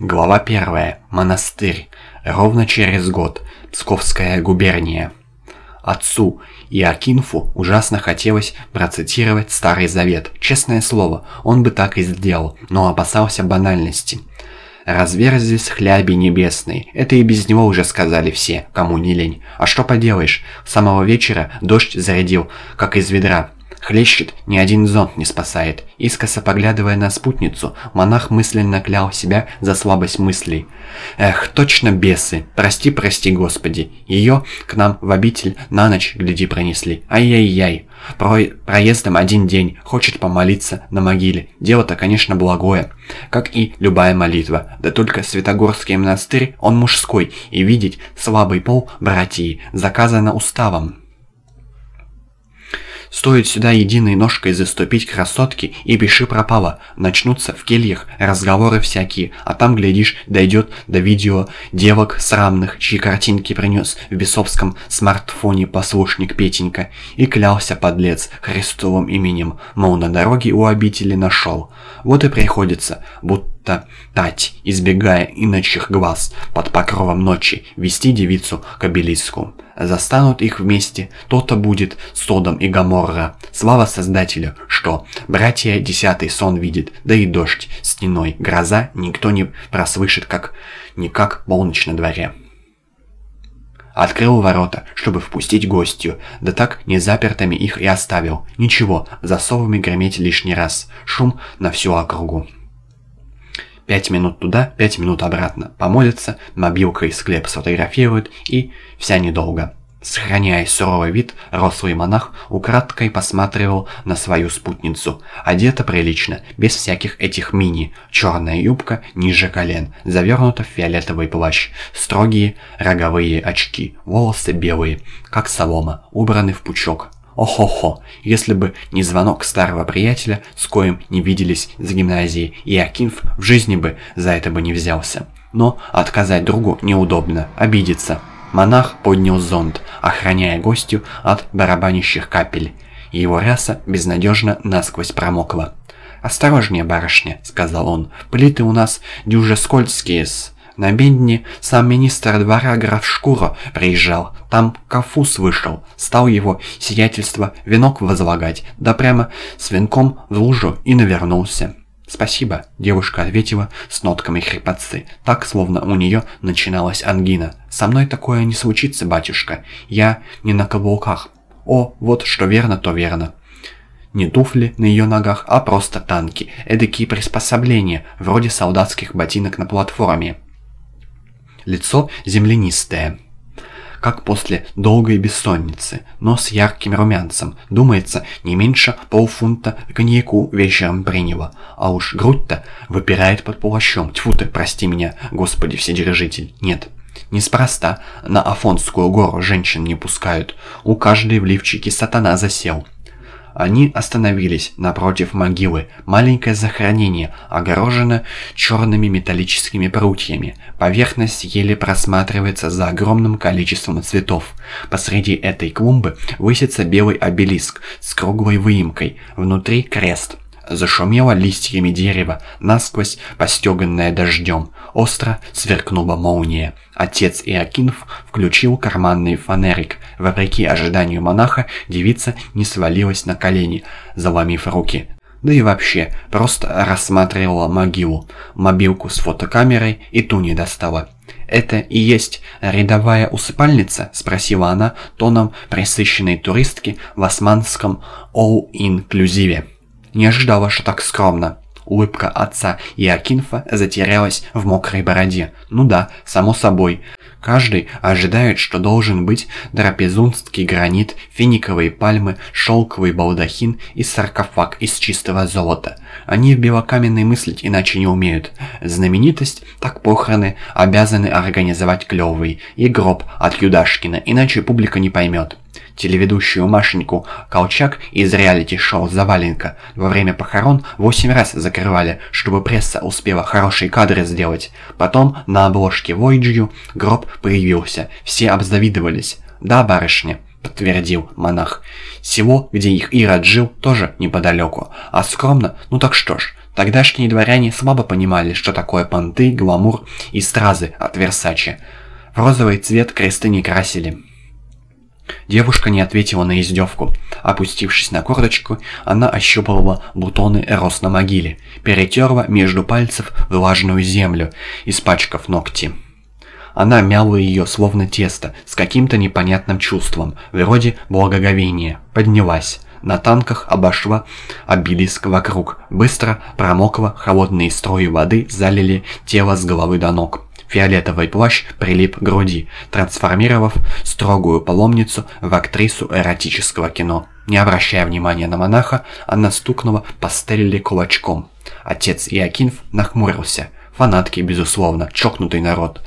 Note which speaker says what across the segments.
Speaker 1: Глава 1. Монастырь. Ровно через год. Псковская губерния. Отцу Иокинфу ужасно хотелось процитировать Старый Завет. Честное слово, он бы так и сделал, но опасался банальности. «Разверзлись хляби небесные». Это и без него уже сказали все, кому не лень. А что поделаешь, с самого вечера дождь зарядил, как из ведра. Хлещет, ни один зонт не спасает. Искоса поглядывая на спутницу, монах мысленно клял себя за слабость мыслей. Эх, точно бесы. Прости, прости, Господи. Ее к нам в обитель на ночь, гляди, пронесли. Ай-яй-яй. Про... Проездом один день. Хочет помолиться на могиле. Дело-то, конечно, благое. Как и любая молитва. Да только Святогорский монастырь, он мужской. И видеть слабый пол братьи заказано уставом. Стоит сюда единой ножкой заступить красотки, и пиши пропало. Начнутся в кельях разговоры всякие, а там, глядишь, дойдет до видео девок срамных, чьи картинки принес в бесовском смартфоне послушник Петенька. И клялся подлец Христовым именем, мол, на дороге у обители нашел. Вот и приходится, будто тать, избегая иночих глаз, под покровом ночи, вести девицу к обелиску. Застанут их вместе, то-то будет Содом и Гоморра. Слава Создателю, что братья десятый сон видит, да и дождь, стеной, гроза никто не прослышит, как никак полночь на дворе. Открыл ворота, чтобы впустить гостью, да так незапертыми их и оставил. Ничего, засовами греметь лишний раз. Шум на всю округу. Пять минут туда, пять минут обратно. Помолятся, мобилкой склеп сфотографируют и вся недолго. Сохраняя суровый вид, рослый монах украдкой посматривал на свою спутницу. Одета прилично, без всяких этих мини. Черная юбка ниже колен, завернута в фиолетовый плащ. Строгие роговые очки, волосы белые, как солома, убраны в пучок. Охо-хо, если бы не звонок старого приятеля, с коим не виделись с гимназии, и Акинф в жизни бы за это бы не взялся. Но отказать другу неудобно, обидеться. Монах поднял зонт, охраняя гостю от барабанящих капель. Его ряса безнадежно насквозь промокла. «Осторожнее, барышня», — сказал он, — «плиты у нас дюже скользкие-с». На бедне сам министр двора граф Шкуро приезжал. Там Кафус вышел. Стал его сиятельство венок возлагать. Да прямо с венком в лужу и навернулся. «Спасибо», — девушка ответила с нотками хрипотцы, так, словно у нее начиналась ангина. «Со мной такое не случится, батюшка. Я не на каблуках. О, вот что верно, то верно». Не туфли на ее ногах, а просто танки, эдакие приспособления, вроде солдатских ботинок на платформе лицо землянистое, как после долгой бессонницы, но с ярким румянцем. Думается, не меньше полфунта коньяку вечером приняла. А уж грудь-то выпирает под плащом. Тьфу ты, прости меня, Господи Вседержитель. Нет, неспроста на Афонскую гору женщин не пускают. У каждой в лифчике сатана засел. Они остановились напротив могилы. Маленькое захоронение огорожено черными металлическими прутьями. Поверхность еле просматривается за огромным количеством цветов. Посреди этой клумбы высится белый обелиск с круглой выемкой. Внутри крест – Зашумело листьями дерева, насквозь постеганное дождем. Остро сверкнула молния. Отец Иокинф включил карманный фонарик. Вопреки ожиданию монаха, девица не свалилась на колени, заломив руки. Да и вообще, просто рассматривала могилу. Мобилку с фотокамерой и ту не достала. «Это и есть рядовая усыпальница?» – спросила она тоном присыщенной туристки в османском «all-inclusive». Не ожидала, что так скромно. Улыбка отца Иокинфа затерялась в мокрой бороде. Ну да, само собой. Каждый ожидает, что должен быть трапезунский гранит, финиковые пальмы, шелковый балдахин и саркофаг из чистого золота. Они в белокаменной мыслить иначе не умеют. Знаменитость, так похороны, обязаны организовать клевый. И гроб от Юдашкина, иначе публика не поймет телеведущую Машеньку Колчак из реалити-шоу «Заваленка» во время похорон 8 раз закрывали, чтобы пресса успела хорошие кадры сделать. Потом на обложке Voyager гроб появился, все обзавидовались. «Да, барышня», — подтвердил монах. «Село, где их Ирод жил, тоже неподалеку. А скромно, ну так что ж, Тогдашние дворяне слабо понимали, что такое понты, гламур и стразы от Версачи. В розовый цвет кресты не красили. Девушка не ответила на издевку. Опустившись на корточку, она ощупывала бутоны роз на могиле, перетерла между пальцев влажную землю, испачкав ногти. Она мяла ее, словно тесто, с каким-то непонятным чувством, вроде благоговения. Поднялась. На танках обошла обелиск вокруг. Быстро промокла, холодные струи воды залили тело с головы до ног. Фиолетовый плащ прилип к груди, трансформировав строгую паломницу в актрису эротического кино. Не обращая внимания на монаха, она стукнула по стелле кулачком. Отец Иокинф нахмурился. Фанатки, безусловно, чокнутый народ.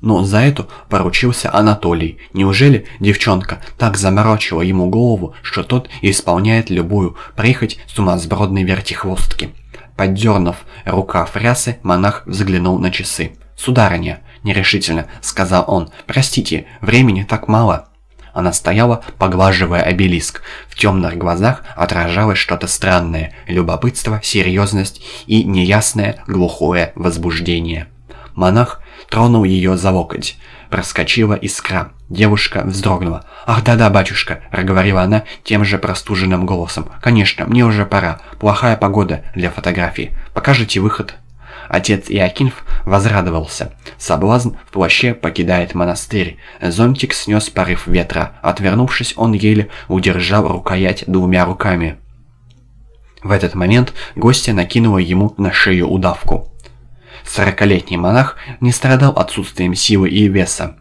Speaker 1: Но за эту поручился Анатолий. Неужели девчонка так заморочила ему голову, что тот исполняет любую прихоть сумасбродной вертихвостки? Поддернув рукав рясы, монах взглянул на часы. «Сударыня», — нерешительно сказал он, — «простите, времени так мало». Она стояла, поглаживая обелиск. В темных глазах отражалось что-то странное, любопытство, серьезность и неясное глухое возбуждение. Монах тронул ее за локоть. Проскочила искра. Девушка вздрогнула. «Ах, да-да, батюшка», — проговорила она тем же простуженным голосом. «Конечно, мне уже пора. Плохая погода для фотографии. Покажите выход». Отец Иокинф возрадовался. Соблазн в плаще покидает монастырь. Зонтик снес порыв ветра. Отвернувшись, он еле удержал рукоять двумя руками. В этот момент гостья накинула ему на шею удавку. Сорокалетний монах не страдал отсутствием силы и веса.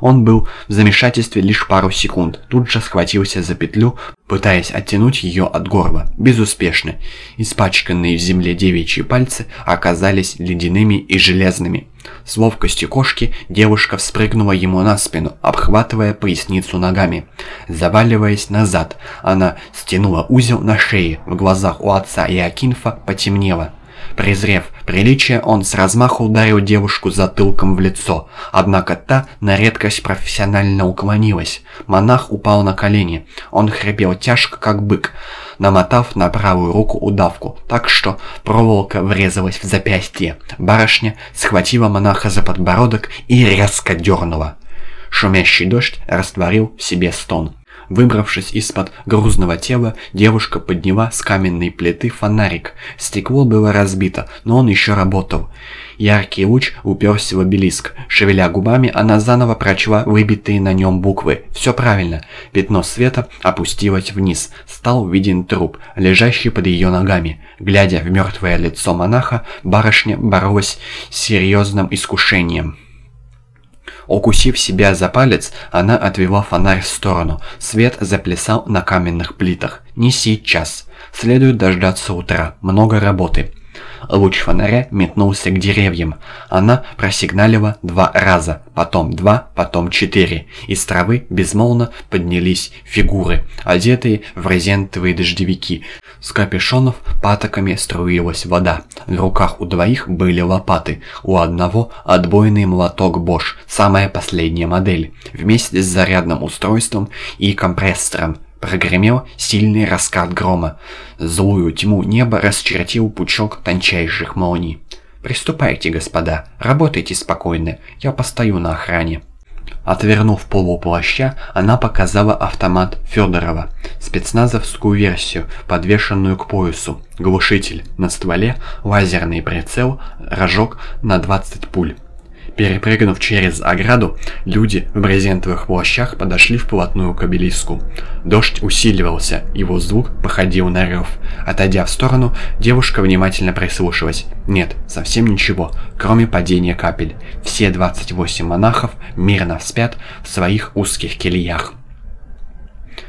Speaker 1: Он был в замешательстве лишь пару секунд, тут же схватился за петлю, пытаясь оттянуть ее от горла. Безуспешно. Испачканные в земле девичьи пальцы оказались ледяными и железными. С ловкостью кошки девушка вспрыгнула ему на спину, обхватывая поясницу ногами. Заваливаясь назад, она стянула узел на шее, в глазах у отца и Акинфа потемнело. Презрев приличие, он с размаху ударил девушку затылком в лицо, однако та на редкость профессионально уклонилась. Монах упал на колени. Он хрипел тяжко, как бык, намотав на правую руку удавку, так что проволока врезалась в запястье. Барышня схватила монаха за подбородок и резко дернула. Шумящий дождь растворил в себе стон. Выбравшись из-под грузного тела, девушка подняла с каменной плиты фонарик. Стекло было разбито, но он еще работал. Яркий луч уперся в обелиск. Шевеля губами, она заново прочла выбитые на нем буквы. Все правильно. Пятно света опустилось вниз. Стал виден труп, лежащий под ее ногами. Глядя в мертвое лицо монаха, барышня боролась с серьезным искушением. Укусив себя за палец, она отвела фонарь в сторону. Свет заплясал на каменных плитах. Не сейчас. Следует дождаться утра. Много работы. Луч фонаря метнулся к деревьям. Она просигналила два раза, потом два, потом четыре. Из травы безмолвно поднялись фигуры, одетые в резентовые дождевики. С капюшонов патоками струилась вода. В руках у двоих были лопаты, у одного отбойный молоток Bosch, самая последняя модель, вместе с зарядным устройством и компрессором. Прогремел сильный раскат грома. Злую тьму неба расчертил пучок тончайших молний. «Приступайте, господа, работайте спокойно, я постою на охране». Отвернув полуплаща, она показала автомат Федорова, спецназовскую версию, подвешенную к поясу, глушитель на стволе, лазерный прицел, рожок на 20 пуль. Перепрыгнув через ограду, люди в брезентовых плащах подошли вплотную к обелиску. Дождь усиливался, его звук походил на рев. Отойдя в сторону, девушка внимательно прислушалась. Нет, совсем ничего, кроме падения капель. Все 28 монахов мирно спят в своих узких кельях.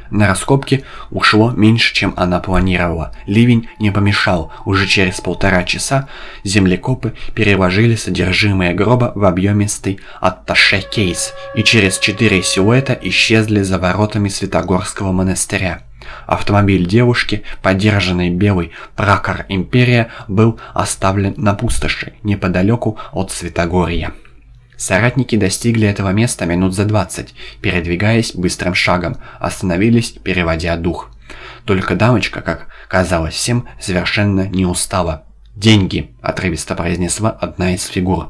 Speaker 1: На раскопки ушло меньше, чем она планировала. Ливень не помешал. Уже через полтора часа землекопы переложили содержимое гроба в объемистый атташе-кейс и через четыре силуэта исчезли за воротами Святогорского монастыря. Автомобиль девушки, подержанный белый пракор Империя, был оставлен на пустоши, неподалеку от Святогорья. Соратники достигли этого места минут за 20, передвигаясь быстрым шагом, остановились, переводя дух. Только дамочка, как казалось всем, совершенно не устала. «Деньги!» – отрывисто произнесла одна из фигур.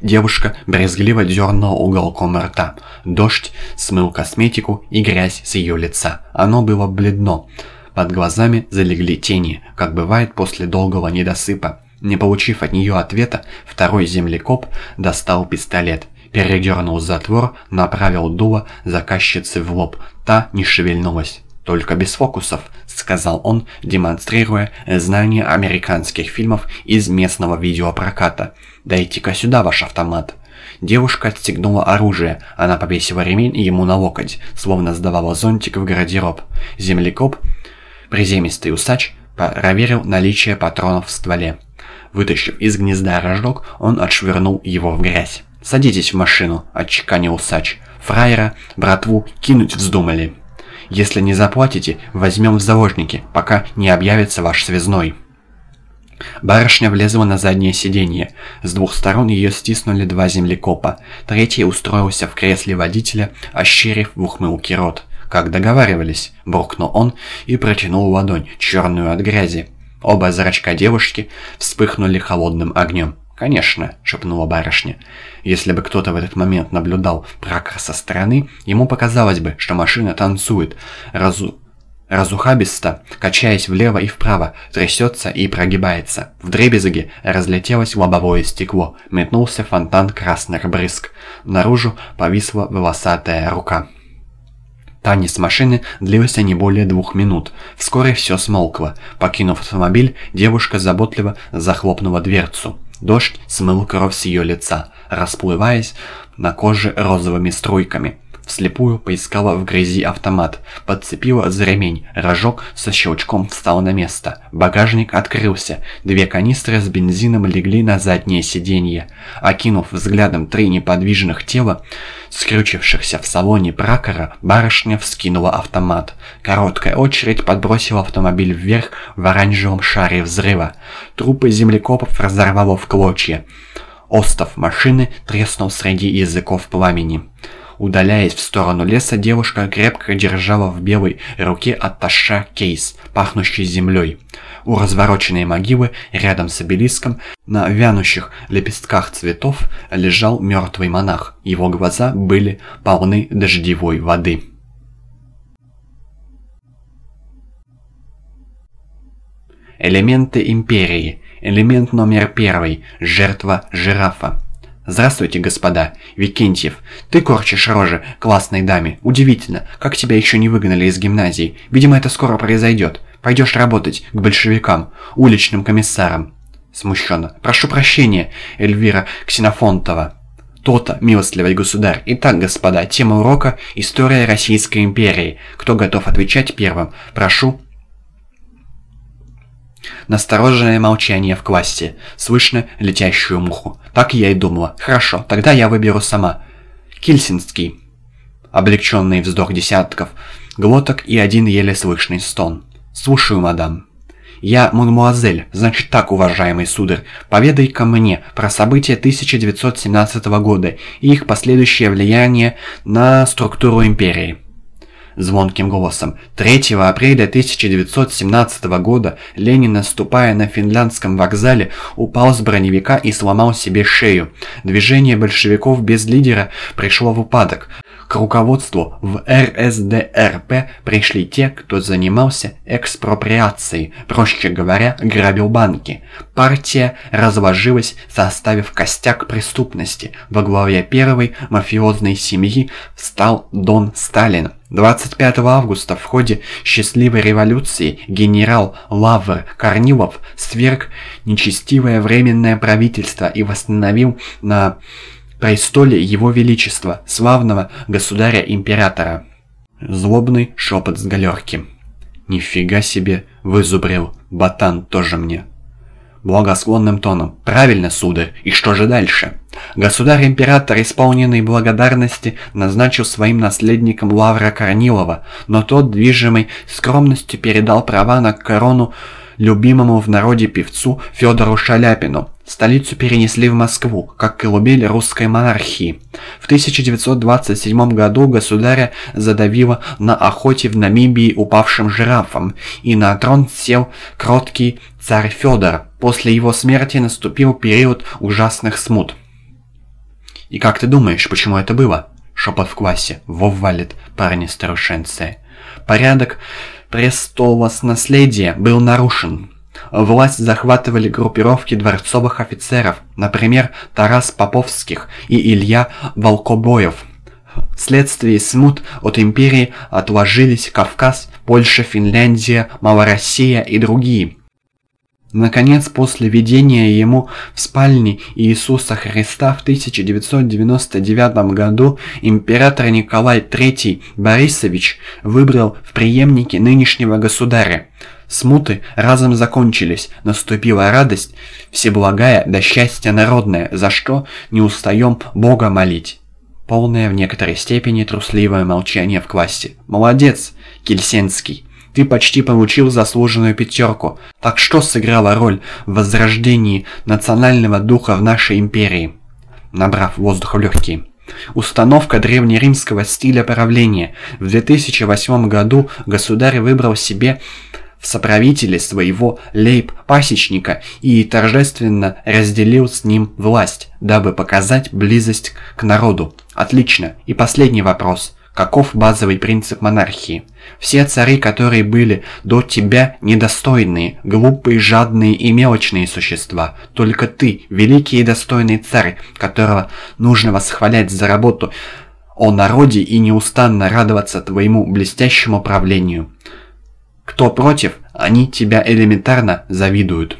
Speaker 1: Девушка брезгливо дернула уголком рта. Дождь смыл косметику и грязь с ее лица. Оно было бледно. Под глазами залегли тени, как бывает после долгого недосыпа. Не получив от нее ответа, второй землекоп достал пистолет, передернул затвор, направил дуло заказчицы в лоб. Та не шевельнулась. «Только без фокусов», — сказал он, демонстрируя знание американских фильмов из местного видеопроката. «Дайте-ка сюда ваш автомат». Девушка отстегнула оружие, она повесила ремень ему на локоть, словно сдавала зонтик в гардероб. Землекоп, приземистый усач, проверил наличие патронов в стволе. Вытащив из гнезда рожок, он отшвырнул его в грязь. «Садитесь в машину», — отчеканил усач. «Фраера, братву, кинуть вздумали». Если не заплатите, возьмем в заложники, пока не объявится ваш связной». Барышня влезла на заднее сиденье. С двух сторон ее стиснули два землекопа. Третий устроился в кресле водителя, ощерив в ухмылке рот. «Как договаривались», — буркнул он и протянул ладонь, черную от грязи. Оба зрачка девушки вспыхнули холодным огнем. «Конечно», — шепнула барышня. Если бы кто-то в этот момент наблюдал пракр со стороны, ему показалось бы, что машина танцует, разу... разухабисто, качаясь влево и вправо, трясется и прогибается. В дребезге разлетелось лобовое стекло, метнулся фонтан красных брызг. Наружу повисла волосатая рука. Танец машины длился не более двух минут. Вскоре все смолкло. Покинув автомобиль, девушка заботливо захлопнула дверцу. Дождь смыл кровь с ее лица, расплываясь на коже розовыми струйками. Вслепую поискала в грязи автомат, подцепила за ремень, рожок со щелчком встал на место. Багажник открылся, две канистры с бензином легли на заднее сиденье. Окинув взглядом три неподвижных тела, скрючившихся в салоне пракора, барышня вскинула автомат. Короткая очередь подбросила автомобиль вверх в оранжевом шаре взрыва. Трупы землекопов разорвало в клочья. Остов машины треснул среди языков пламени. Удаляясь в сторону леса, девушка крепко держала в белой руке от таша кейс, пахнущий землей. У развороченной могилы, рядом с обелиском, на вянущих лепестках цветов, лежал мертвый монах. Его глаза были полны дождевой воды. Элементы империи. Элемент номер первый. Жертва жирафа. «Здравствуйте, господа. Викентьев, ты корчишь рожи классной даме. Удивительно, как тебя еще не выгнали из гимназии. Видимо, это скоро произойдет. Пойдешь работать к большевикам, уличным комиссарам». Смущенно. «Прошу прощения, Эльвира Ксенофонтова». То-то, милостливый государь. Итак, господа, тема урока – История Российской империи. Кто готов отвечать первым? Прошу Настороженное молчание в классе. Слышно летящую муху. Так я и думала. Хорошо, тогда я выберу сама. Кильсинский. Облегченный вздох десятков. Глоток и один еле слышный стон. Слушаю, мадам. «Я мадемуазель, значит так, уважаемый сударь, поведай-ка мне про события 1917 года и их последующее влияние на структуру империи» звонким голосом. 3 апреля 1917 года Ленин, наступая на финляндском вокзале, упал с броневика и сломал себе шею. Движение большевиков без лидера пришло в упадок. К руководству в РСДРП пришли те, кто занимался экспроприацией, проще говоря, грабил банки. Партия разложилась, составив костяк преступности. Во главе первой мафиозной семьи встал Дон Сталин. 25 августа в ходе счастливой революции генерал Лавр Корнилов сверг нечестивое временное правительство и восстановил на престоле его величества, славного государя-императора. Злобный шепот с галерки. «Нифига себе!» – вызубрил. «Ботан тоже мне!» Благосклонным тоном. «Правильно, сударь. И что же дальше?» Государь-император, исполненный благодарности, назначил своим наследником Лавра Корнилова, но тот, движимый скромностью, передал права на корону любимому в народе певцу Федору Шаляпину. Столицу перенесли в Москву, как колыбель русской монархии. В 1927 году государя задавило на охоте в Намибии упавшим жирафом, и на трон сел кроткий царь Федор. После его смерти наступил период ужасных смут. «И как ты думаешь, почему это было?» Шепот в классе. Вов валит парни старушенцы. Порядок престолос наследия был нарушен. Власть захватывали группировки дворцовых офицеров, например, Тарас Поповских и Илья Волкобоев. Вследствие смут от империи отложились Кавказ, Польша, Финляндия, Малороссия и другие. Наконец, после видения ему в спальне Иисуса Христа в 1999 году император Николай III Борисович выбрал в преемнике нынешнего государя. Смуты разом закончились, наступила радость, всеблагая да счастье народное, за что не устаем Бога молить. Полное в некоторой степени трусливое молчание в классе. «Молодец, Кельсенский!» Ты почти получил заслуженную пятерку. Так что сыграла роль в возрождении национального духа в нашей империи? Набрав воздух в легкие. Установка древнеримского стиля правления. В 2008 году государь выбрал себе в соправителе своего лейб-пасечника и торжественно разделил с ним власть, дабы показать близость к народу. Отлично. И последний вопрос. Каков базовый принцип монархии? Все цари, которые были до тебя, недостойные, глупые, жадные и мелочные существа. Только ты, великий и достойный царь, которого нужно восхвалять за работу о народе и неустанно радоваться твоему блестящему правлению. Кто против, они тебя элементарно завидуют.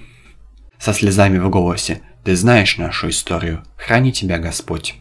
Speaker 1: Со слезами в голосе. Ты знаешь нашу историю. Храни тебя Господь.